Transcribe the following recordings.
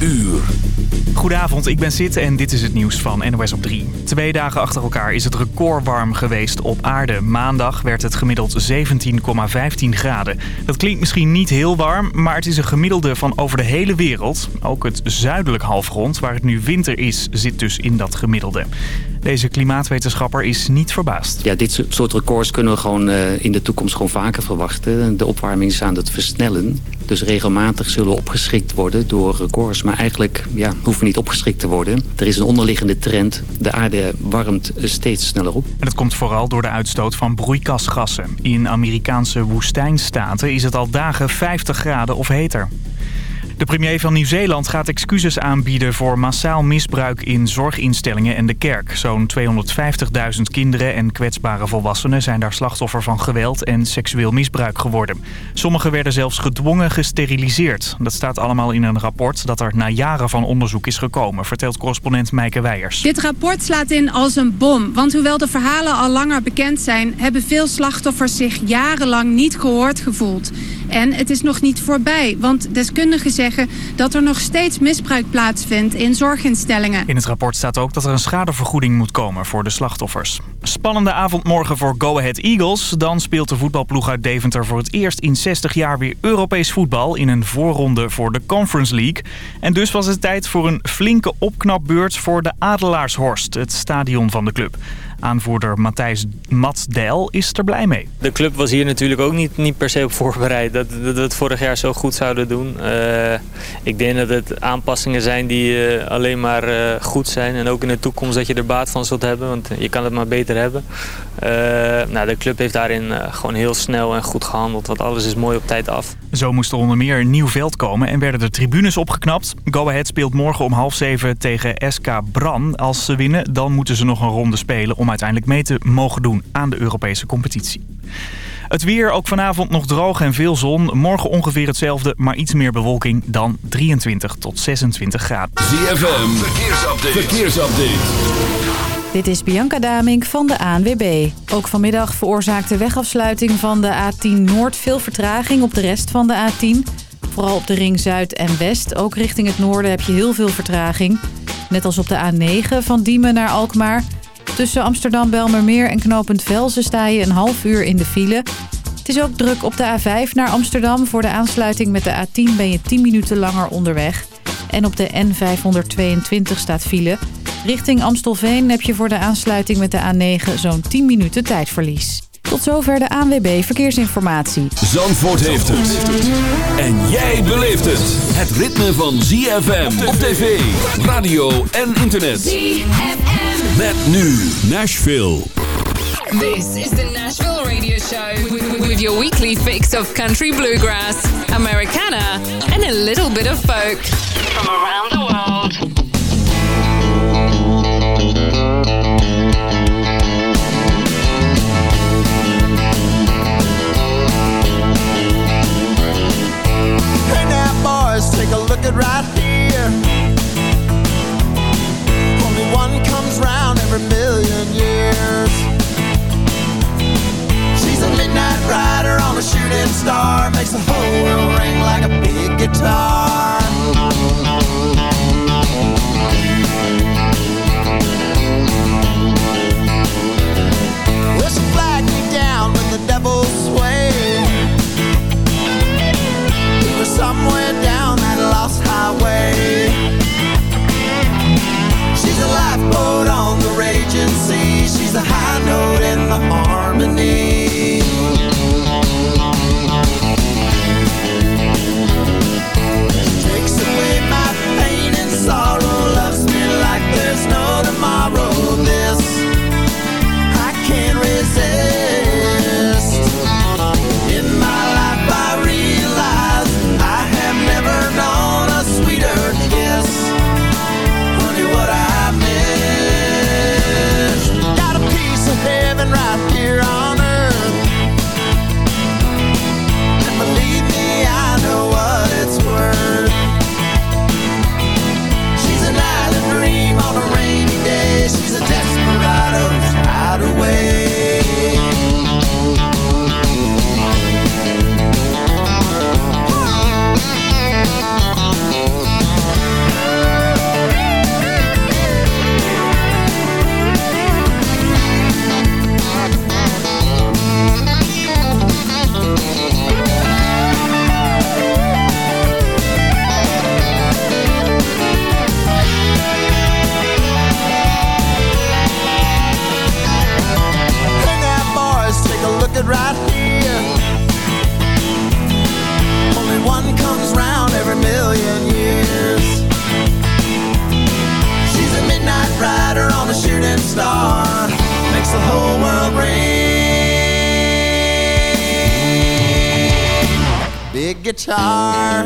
uur. Goedenavond, ik ben Sid en dit is het nieuws van NOS op 3. Twee dagen achter elkaar is het record warm geweest op aarde. Maandag werd het gemiddeld 17,15 graden. Dat klinkt misschien niet heel warm, maar het is een gemiddelde van over de hele wereld. Ook het zuidelijk halfrond, waar het nu winter is, zit dus in dat gemiddelde. Deze klimaatwetenschapper is niet verbaasd. Ja, dit soort records kunnen we gewoon uh, in de toekomst gewoon vaker verwachten. De opwarming is aan het versnellen. Dus regelmatig zullen we opgeschrikt worden door records. Maar eigenlijk ja, hoeven we niet opgeschrikt te worden. Er is een onderliggende trend. De aarde warmt steeds sneller op. En dat komt vooral door de uitstoot van broeikasgassen. In Amerikaanse woestijnstaten is het al dagen 50 graden of heter. De premier van Nieuw-Zeeland gaat excuses aanbieden voor massaal misbruik in zorginstellingen en de kerk. Zo'n 250.000 kinderen en kwetsbare volwassenen zijn daar slachtoffer van geweld en seksueel misbruik geworden. Sommigen werden zelfs gedwongen gesteriliseerd. Dat staat allemaal in een rapport dat er na jaren van onderzoek is gekomen, vertelt correspondent Meike Weijers. Dit rapport slaat in als een bom, want hoewel de verhalen al langer bekend zijn, hebben veel slachtoffers zich jarenlang niet gehoord gevoeld. En het is nog niet voorbij, want deskundigen zeggen dat er nog steeds misbruik plaatsvindt in zorginstellingen. In het rapport staat ook dat er een schadevergoeding moet komen voor de slachtoffers. Spannende avond morgen voor Go Ahead Eagles. Dan speelt de voetbalploeg uit Deventer voor het eerst in 60 jaar weer Europees voetbal in een voorronde voor de Conference League. En dus was het tijd voor een flinke opknapbeurt voor de Adelaarshorst, het stadion van de club. Aanvoerder Matthijs Matsdel is er blij mee. De club was hier natuurlijk ook niet, niet per se op voorbereid dat, dat we het vorig jaar zo goed zouden doen. Uh, ik denk dat het aanpassingen zijn die uh, alleen maar uh, goed zijn. En ook in de toekomst dat je er baat van zult hebben, want je kan het maar beter hebben. nou, de club heeft daarin gewoon heel snel en goed gehandeld, want alles is mooi op tijd af. Zo moest er onder meer een nieuw veld komen en werden de tribunes opgeknapt. Go Ahead speelt morgen om half zeven tegen SK Bran. Als ze winnen, dan moeten ze nog een ronde spelen om uiteindelijk mee te mogen doen aan de Europese competitie. Het weer ook vanavond nog droog en veel zon. Morgen ongeveer hetzelfde, maar iets meer bewolking dan 23 tot 26 graden. ZFM, verkeersupdate. verkeersupdate. Dit is Bianca Damink van de ANWB. Ook vanmiddag veroorzaakt de wegafsluiting van de A10 Noord veel vertraging op de rest van de A10. Vooral op de ring Zuid en West. Ook richting het noorden heb je heel veel vertraging. Net als op de A9 van Diemen naar Alkmaar. Tussen Amsterdam, Belmermeer en knooppunt Velzen sta je een half uur in de file. Het is ook druk op de A5 naar Amsterdam. Voor de aansluiting met de A10 ben je 10 minuten langer onderweg. En op de N522 staat file. Richting Amstelveen heb je voor de aansluiting met de A9 zo'n 10 minuten tijdverlies. Tot zover de ANWB Verkeersinformatie. Zandvoort heeft het. En jij beleeft het. Het ritme van ZFM op tv, radio en internet. ZFM. Met nu Nashville. This is the Nashville Radio Show. With your weekly fix of country bluegrass, Americana and a little bit of folk. From around the world. Hey now boys, take a look at right here. Every million years. She's a midnight rider on a shooting star, makes the whole world ring like a big guitar. Guitar.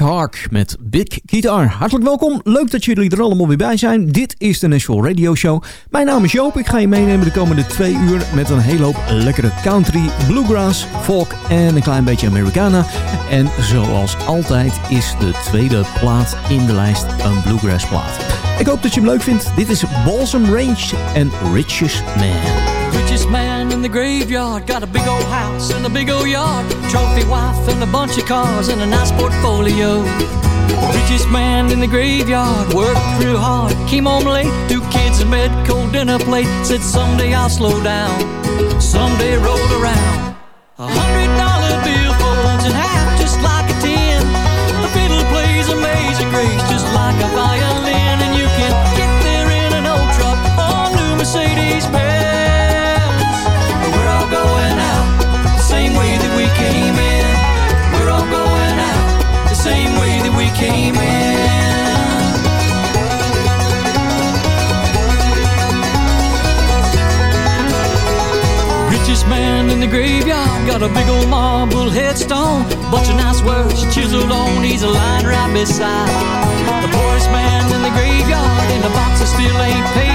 Hawk met Big Guitar. Hartelijk welkom, leuk dat jullie er allemaal weer bij zijn. Dit is de Nashville Radio Show. Mijn naam is Joop, ik ga je meenemen de komende twee uur... met een hele hoop lekkere country, bluegrass, folk en een klein beetje Americana. En zoals altijd is de tweede plaat in de lijst een bluegrass plaat. Ik hoop dat je hem leuk vindt. Dit is Balsam Range en Richest Man. In the graveyard got a big old house and a big old yard, trophy wife and a bunch of cars and a nice portfolio. Richest man in the graveyard worked real hard, came home late, two kids in bed, cold dinner plate. Said someday I'll slow down, someday rolled around. A hundred dollar bill folds in half just like a ten. The fiddle plays amazing grace just like a violin, same way that we came in. Richest man in the graveyard got a big old marble headstone. Bunch of nice words chiseled on. He's a line right beside the poorest man in the graveyard. And the box that still ain't paid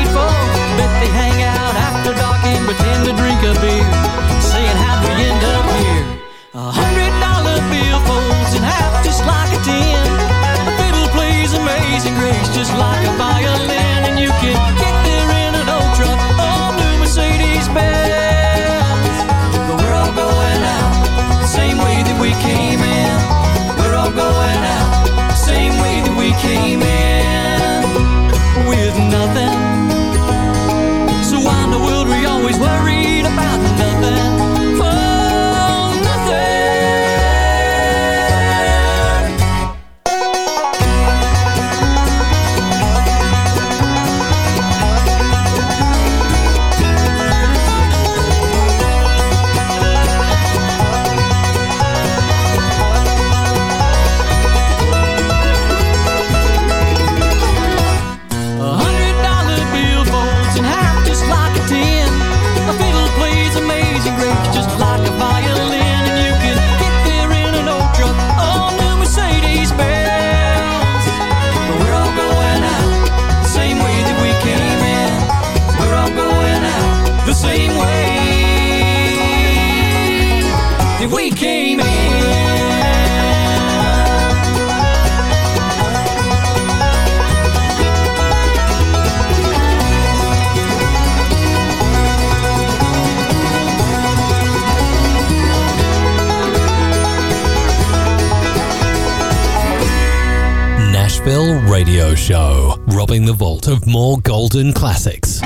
Show, the vault of more golden classics.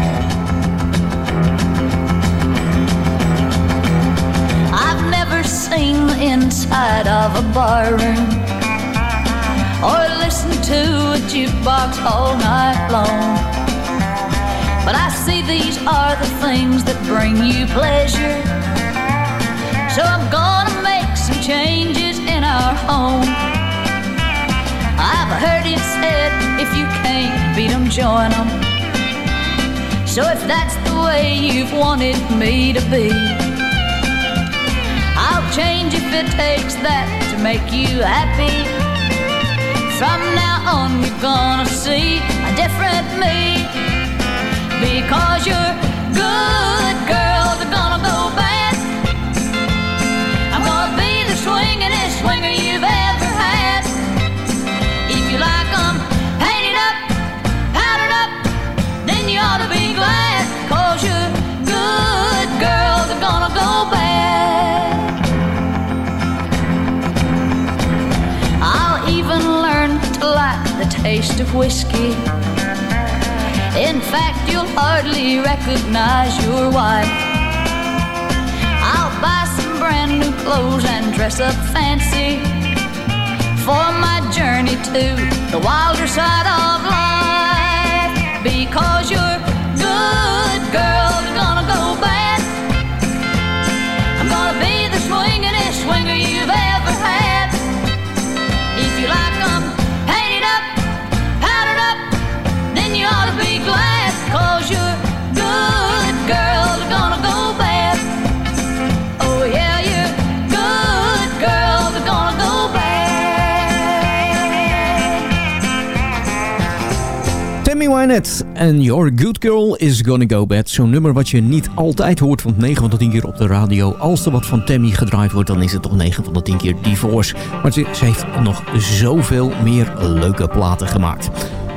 I've never seen the inside of a barroom or listened to a jukebox all night long. But I see these are the things that bring you pleasure. So I'm gonna make some changes in our home. I've heard it said if you can't beat 'em, join 'em. So if that's the way you've wanted me to be. I'll change if it takes that to make you happy. From now on, you're gonna see a different me. Because you're good girls are gonna go bad. I'm gonna be the swingin'est swinger you've taste of whiskey. In fact, you'll hardly recognize your wife. I'll buy some brand new clothes and dress up fancy for my journey to the wilder side of life. Because you're good, girl, you're gonna go bad. I'm gonna be the swingin'est swinger you've ever had. En Your Good Girl is Gonna Go Bad. Zo'n nummer wat je niet altijd hoort, want 9 van de 10 keer op de radio. Als er wat van Tammy gedraaid wordt, dan is het toch 9 van de 10 keer Divorce. Maar ze, ze heeft nog zoveel meer leuke platen gemaakt.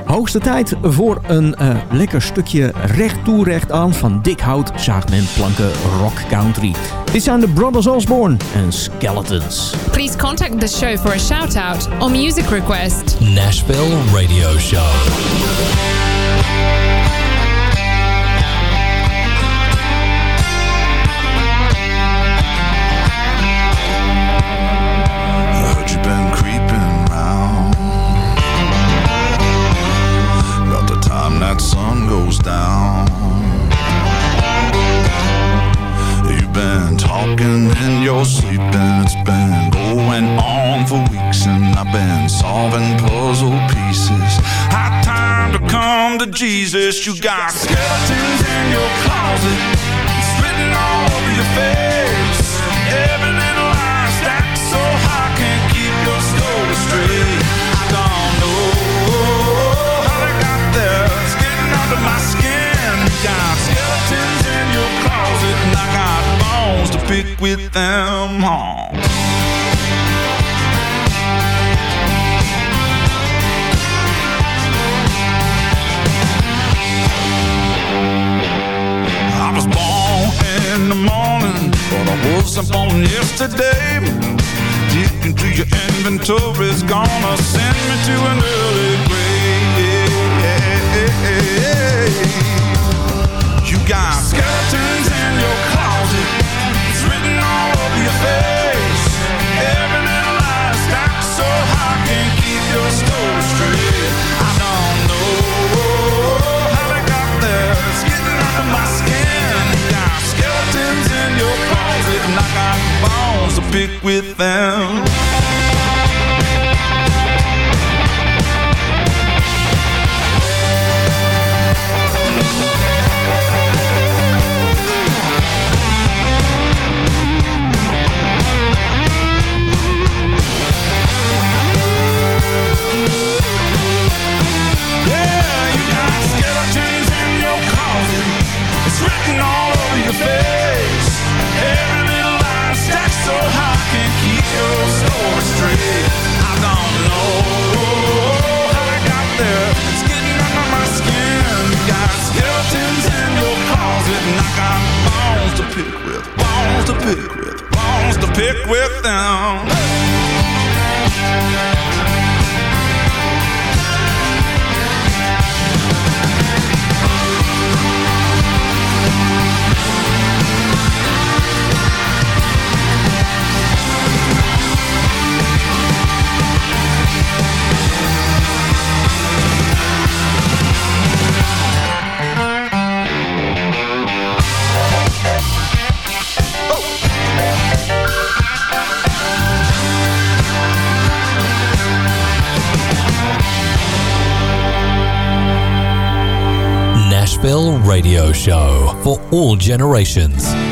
Hoogste tijd voor een eh, lekker stukje recht toe recht aan van dik hout zaagt men planken rock country. Dit zijn de Brothers Osborne en Skeletons. Please contact the show for a shout out or music request. Nashville Radio Show. Heard you been creeping round. About the time that sun goes down. You've been talking in your sleep and it's been going on for weeks And I've been solving puzzle pieces to come to Jesus You got skeletons in your closet written all over your face. Every little lie stacked so high Can't keep your story straight. I don't know how they got there It's getting under my skin. You got skeletons in your closet And I got bones to pick with them huh? I wasn't yesterday. Digging through your inventory's gonna send me to an early grave. You got skeletons in your closet, it's written all over your face. Generations.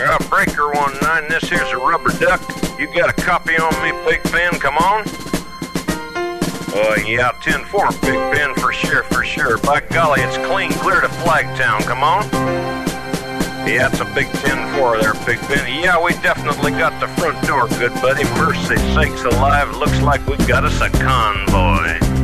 Uh, breaker 19, this here's a rubber duck. You got a copy on me, Big Ben, come on. Uh, yeah, 10-4, Big Ben, for sure, for sure. By golly, it's clean clear to Flagtown, come on. Yeah, it's a big 10-4 there, Big Ben. Yeah, we definitely got the front door good, buddy. Mercy sakes alive, looks like we got us a convoy.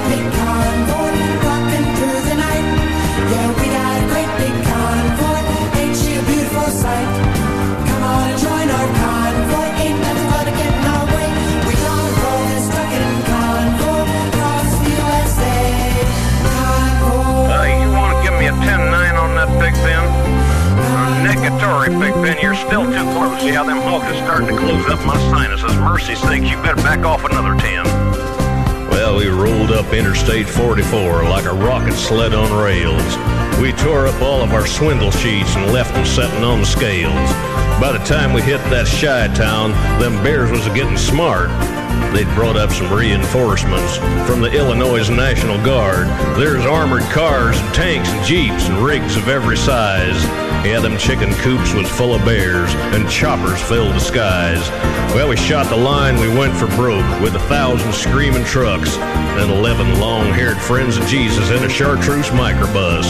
4 like a rocket sled on rails. We tore up all of our swindle sheets and left them setting on the scales. By the time we hit that shy town, them bears was getting smart. They'd brought up some reinforcements from the Illinois National Guard. There's armored cars and tanks and jeeps and rigs of every size. Yeah, them chicken coops was full of bears and choppers filled the skies. Well, we shot the line, we went for broke with a thousand screaming trucks and eleven long-haired friends of Jesus in a chartreuse microbus.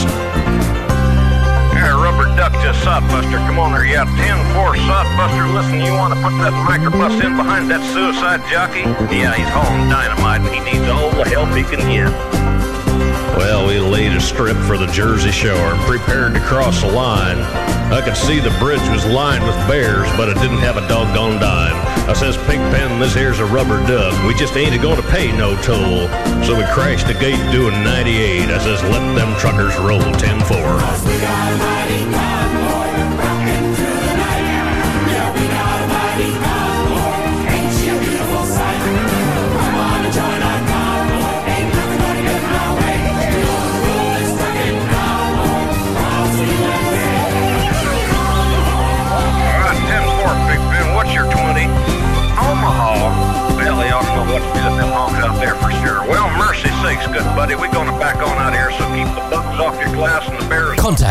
Here, rubber duck to Sodbuster. Come on there, yeah, 10-4 Sodbuster. Listen, you want to put that microbus in behind that suicide jockey? Yeah, he's hauling dynamite and he needs all the help he can get. Well, we laid a strip for the Jersey Shore and prepared to cross the line. I could see the bridge was lined with bears, but it didn't have a doggone dime. I says, Pigpen, this here's a rubber duck. We just ain't to pay no toll. So we crashed the gate doing 98. I says, let them truckers roll 10-4.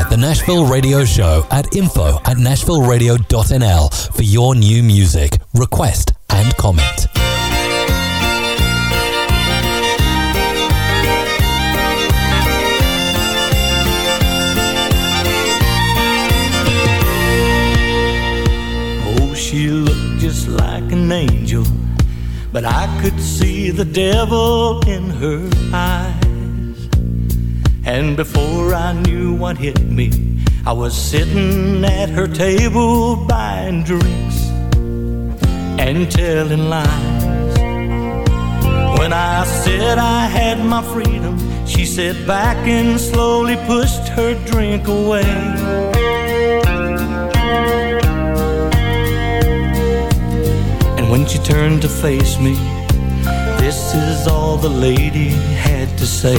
Contact the Nashville Radio Show at info at nashvilleradio.nl for your new music, request, and comment. Oh, she looked just like an angel, but I could see the devil in her eyes. And before I knew what hit me, I was sitting at her table buying drinks and telling lies. When I said I had my freedom, she sat back and slowly pushed her drink away. And when she turned to face me, this is all the lady had to say.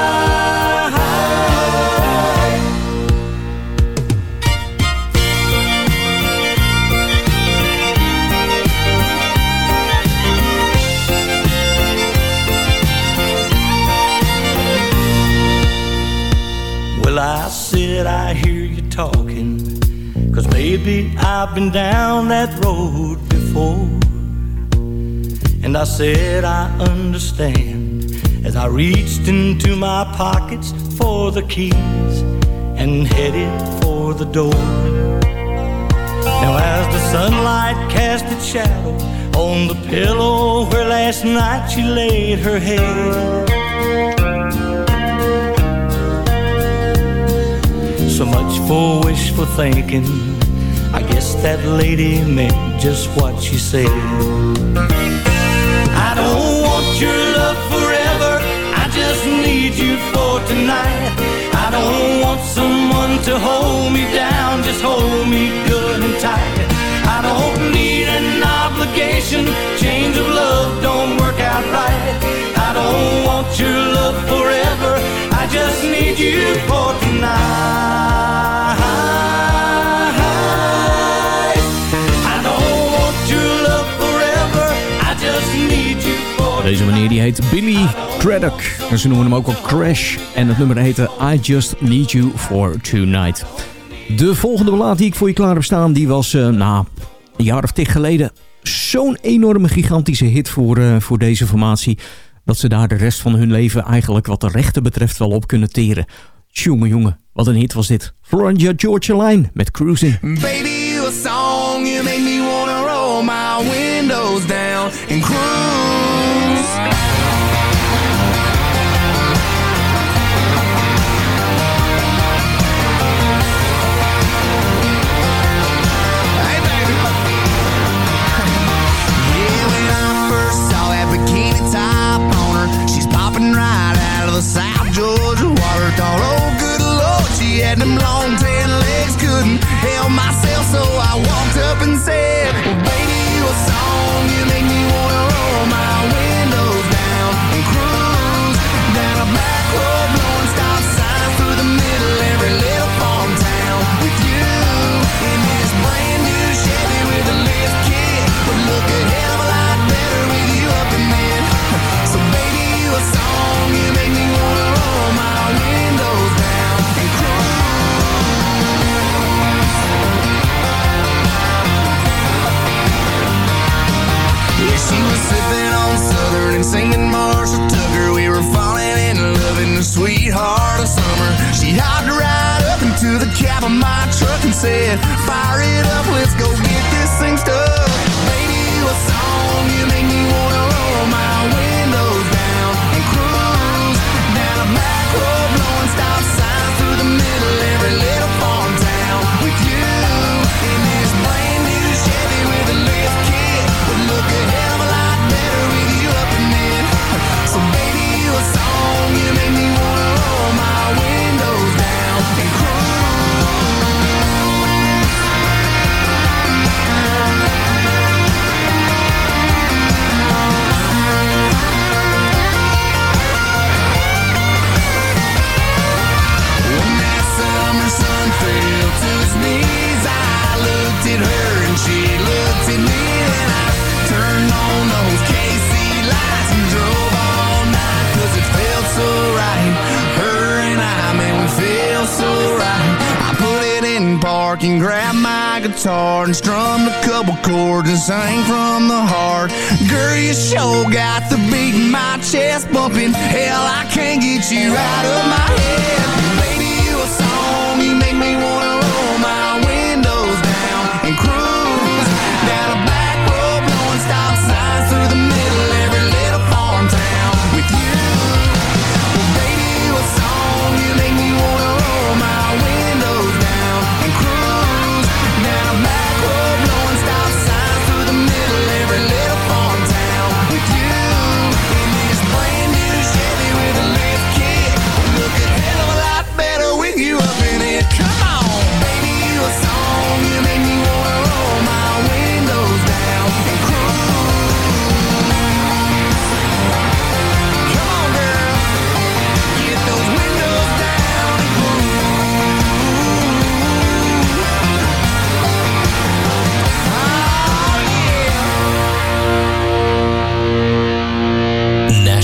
Maybe I've been down that road before. And I said I understand as I reached into my pockets for the keys and headed for the door. Now, as the sunlight cast its shadow on the pillow where last night she laid her head. So much for wishful thinking. Guess that lady meant just what she said. I don't want your love forever. I just need you for tonight. I don't want someone to hold me down. Just hold me good and tight. I don't need an obligation. Change of love don't work out right. I don't want your love forever. I just need you for tonight. Deze meneer die heet Billy Craddock. En ze noemen hem ook wel Crash. En het nummer heette I Just Need You For Tonight. De volgende ballad die ik voor je klaar heb staan... die was, eh nou, een jaar of tig geleden... zo'n enorme gigantische hit voor, eh, voor deze formatie... dat ze daar de rest van hun leven eigenlijk wat de rechten betreft wel op kunnen teren. Jongen, jongen, wat een hit was dit. Florida Georgia Line met Cruising. Baby, a song, you make me popping right out of the South Georgia water. Thought, oh, good lord, she had them long tan legs, couldn't help myself, so I walked up and said, well, singing Marshall Tucker. We were falling in love in the sweetheart of summer. She hopped right up into the cab of my truck and said, Fire it up, let's go get this thing stuck. Baby, a song, you make me wanna roll my windows and grabbed my guitar and strummed a couple chords and sang from the heart. Girl, you sure got the beat in my chest bumping. Hell, I can't get you out of my head.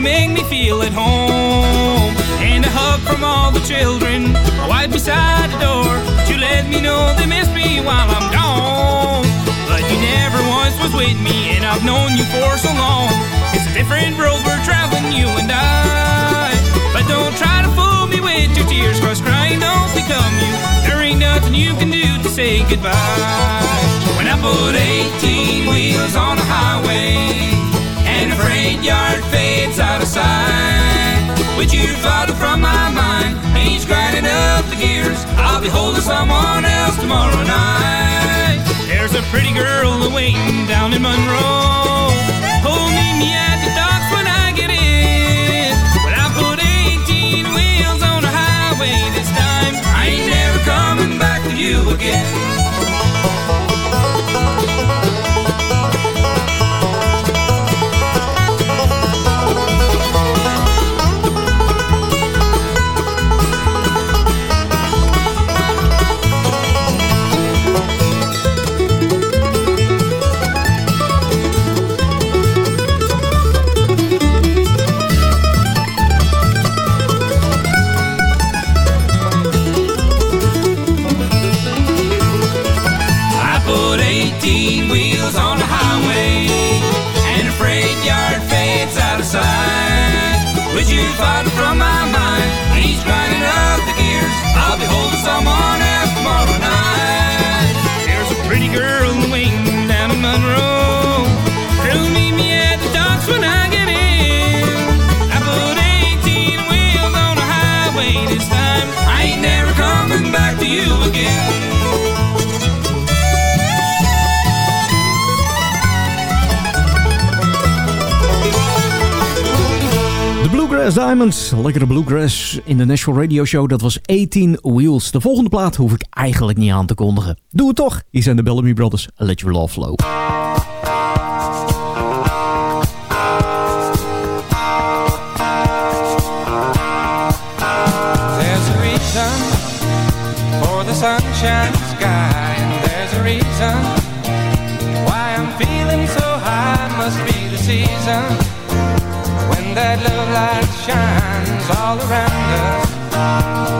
Make me feel at home. And a hug from all the children right beside the door to let me know they miss me while I'm gone. But you never once was with me, and I've known you for so long. It's a different road we're traveling, you and I. But don't try to fool me with your tears, cause crying don't become you. There ain't nothing you can do to say goodbye. When I put 18 wheels on the highway and the freight yard fades out of sight, with you farther from my mind, each grinding up the gears, I'll be holding someone else tomorrow night. There's a pretty girl waiting down in Monroe. Who'll me at the docks when I get in. But I put 18 wheels on the highway this time. I ain't never coming back to you again. Lekkere bluegrass in de National Radio Show. Dat was 18 Wheels. De volgende plaat hoef ik eigenlijk niet aan te kondigen. Doe het toch. Hier zijn de Bellamy Brothers. Let Your Love Flow. So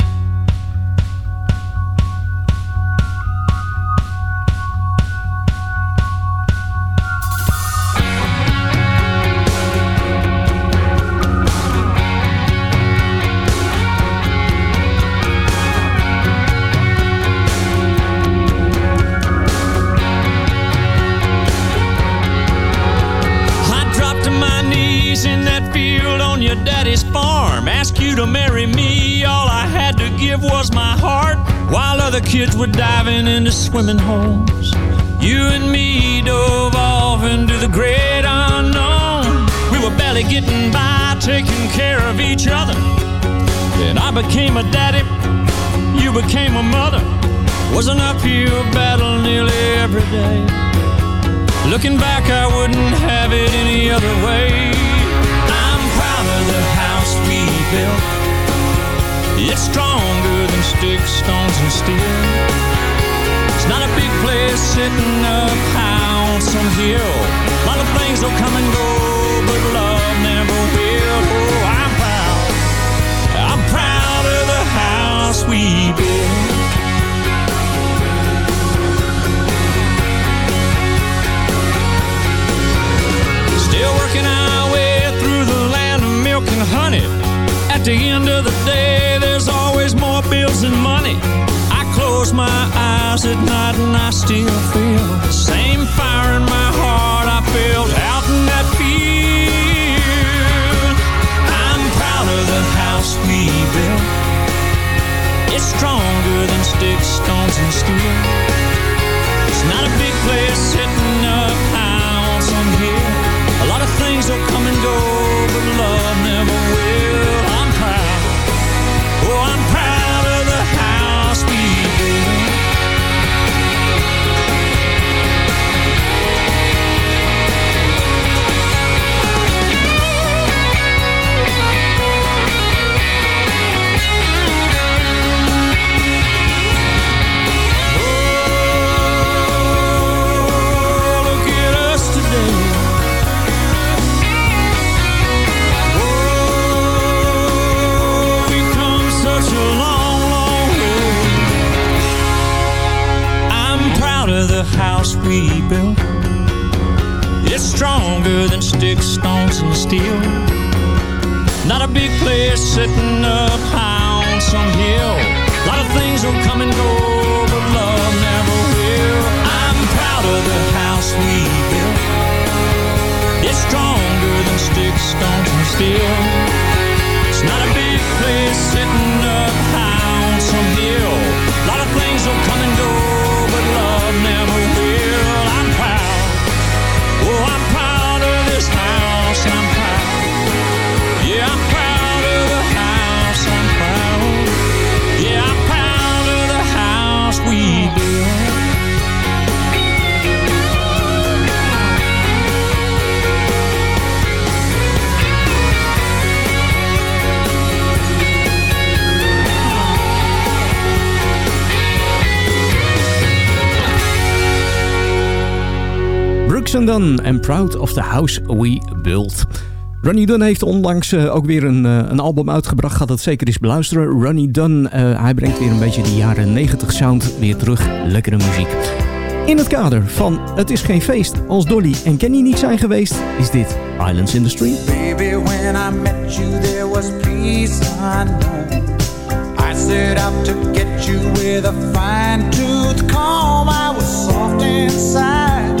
kids were diving into swimming holes. You and me dove off into the great unknown. We were barely getting by, taking care of each other. Then I became a daddy, you became a mother. Was an uphill battle nearly every day. Looking back, I wouldn't have it any other way. I'm proud of the house we built. It's strong sticks, stones, and steel. It's not a big place sitting up high on some hill. A lot of things will come and go, but love never will. Oh, I'm proud. I'm proud of the house we built. And Dunn I'm Proud of the House We Built. Runny Dunn heeft onlangs eh, ook weer een, eh, een album uitgebracht. Gaat dat zeker eens beluisteren. Runny Dunn, eh, hij brengt weer een beetje de jaren 90 sound weer terug. Lekkere muziek. In het kader van Het is geen feest als Dolly en Kenny niet zijn geweest, is dit Islands in the street. Baby, when I met you there was peace unknown. I set out to get you with a fine tooth comb. I was soft inside.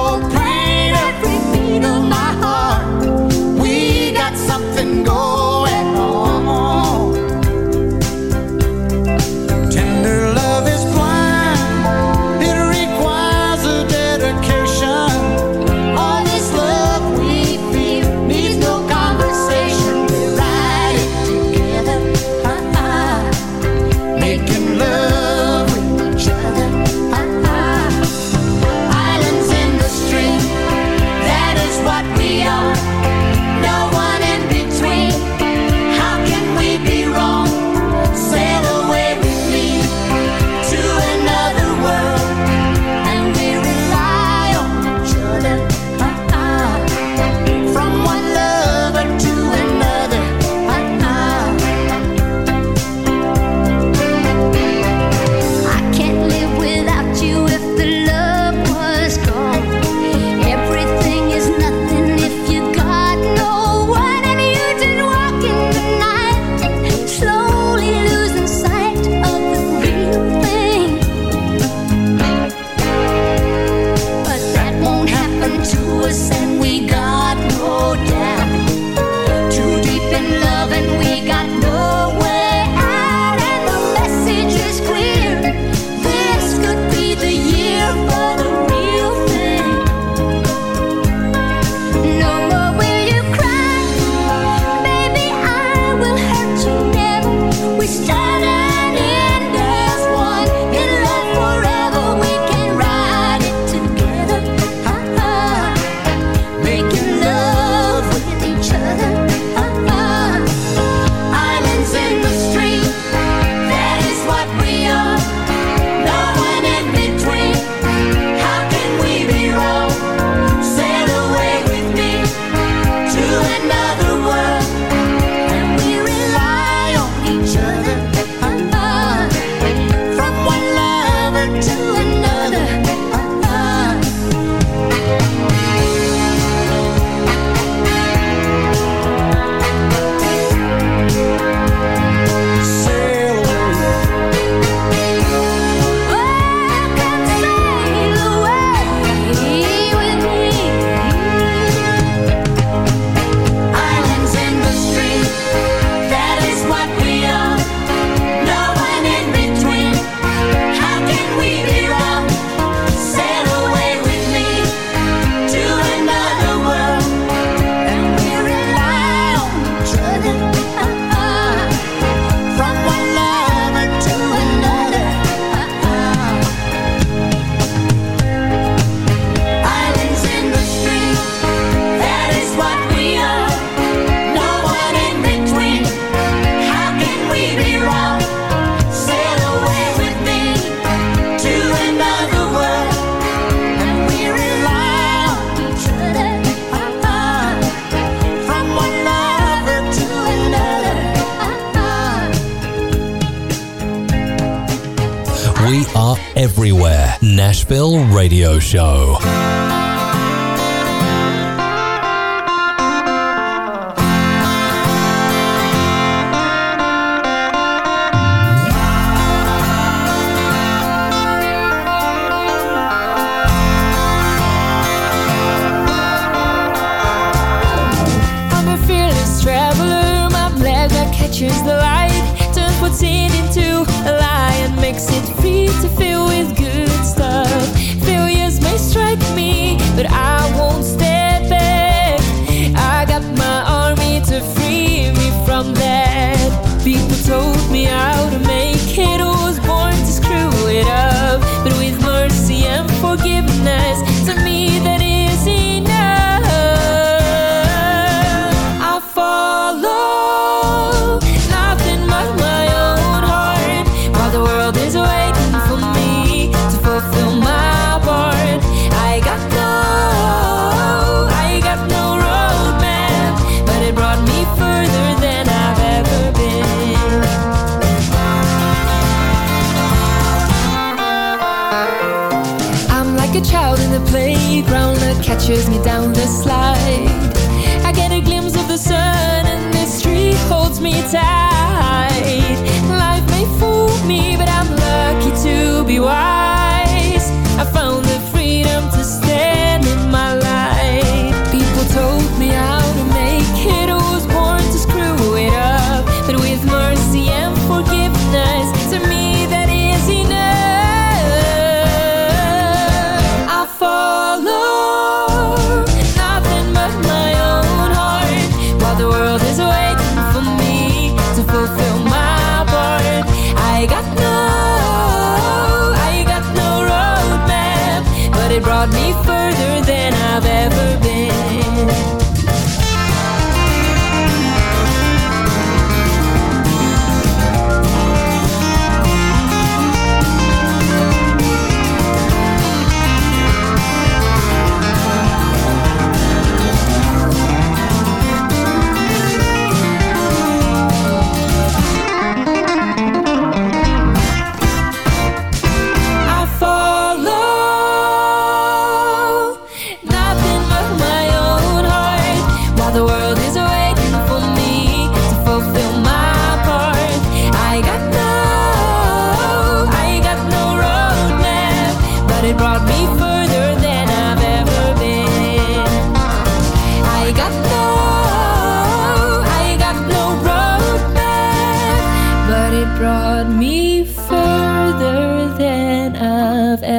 That me down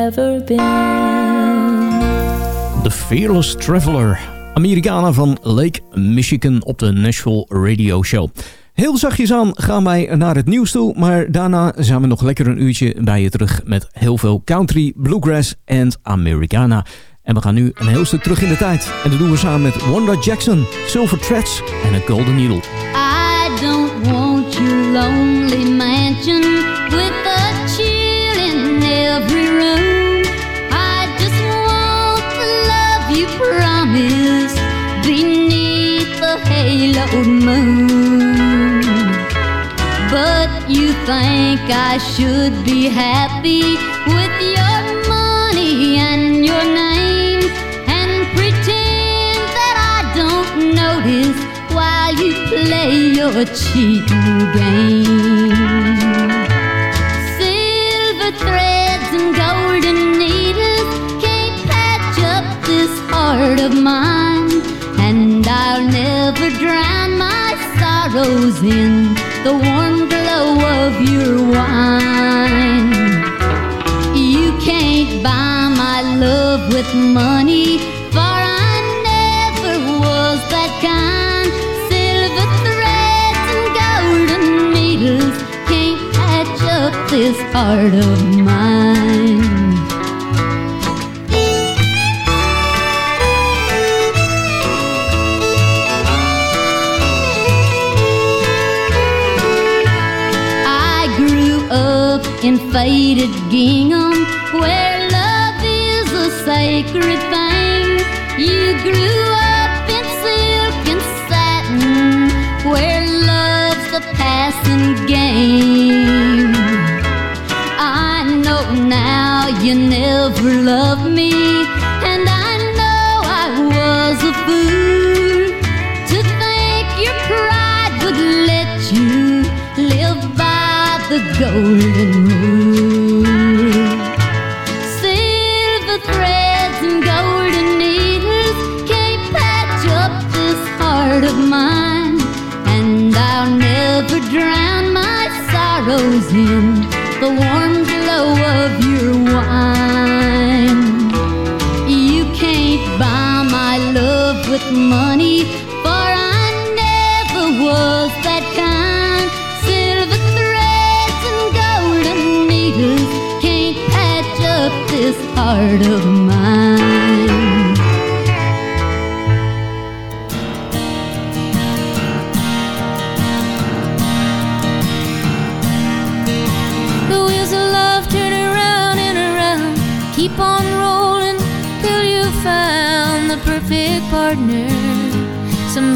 ever been. The Fearless Traveler. Amerikanen van Lake Michigan op de Nashville Radio Show. Heel zachtjes aan gaan wij naar het nieuws toe, maar daarna zijn we nog lekker een uurtje bij je terug met heel veel country, bluegrass en Americana. En we gaan nu een heel stuk terug in de tijd. En dat doen we samen met Wanda Jackson, Silver Threads en A Golden Needle. I don't want your lonely mansion the haloed moon. But you think I should be happy with your money and your name and pretend that I don't notice while you play your cheating game. Silver threads and golden needles can't patch up this heart of mine, sorrows in the warm glow of your wine. You can't buy my love with money, for I never was that kind. Silver threads and golden needles can't patch up this heart of mine. In faded gingham where love is a sacred thing. You grew up in silk and satin where love's the passing game. I know now you never loved me, golden rule. Silver threads and golden needles can't patch up this heart of mine, and I'll never drown my sorrows in the warm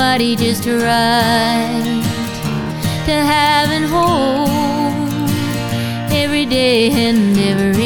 Somebody just right to have and hold every day and every